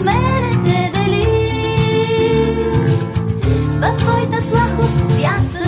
от мене те дели. В твоята плахост бях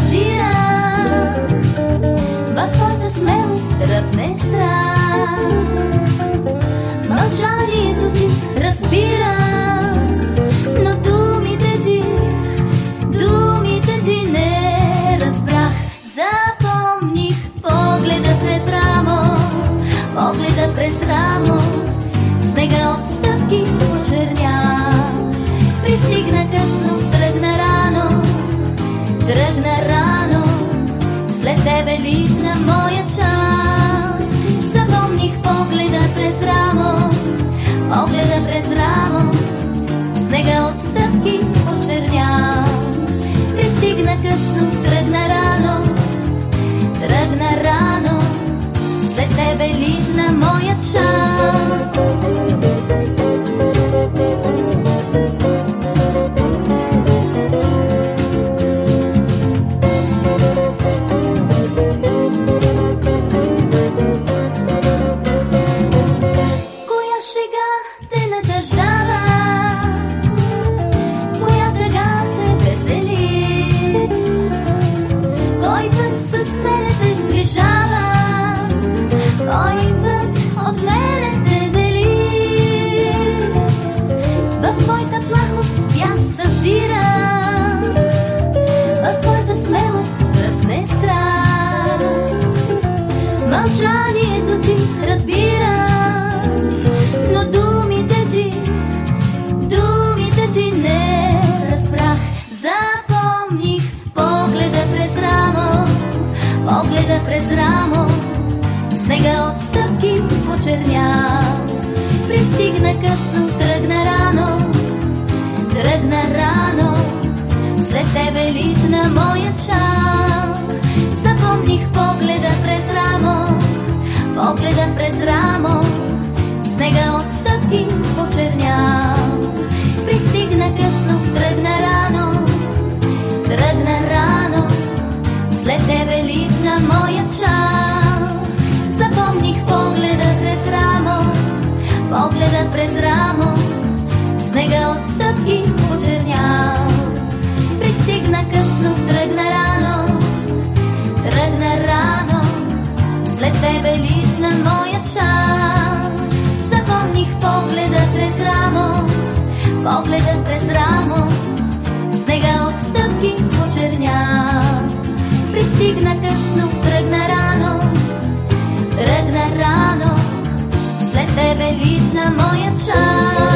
след тебе литна Мълчанието ти разбира, но думите ти, думите ти не разбрах. Запомних погледа през рамо, погледа през рамо, снега от стъпки почерня. Пристигна късно, тръгна рано, тръгна рано, след тебе литна моя чал. Погледа през рамо, снега от стъпки почерня. Пристигна късно, тръгна рано, тръгна рано, след тебе литна моя чал. Запомних погледа през рамо, погледа през рамо, снега от стъпки почерня. Пристигна късно, тръгна рано, след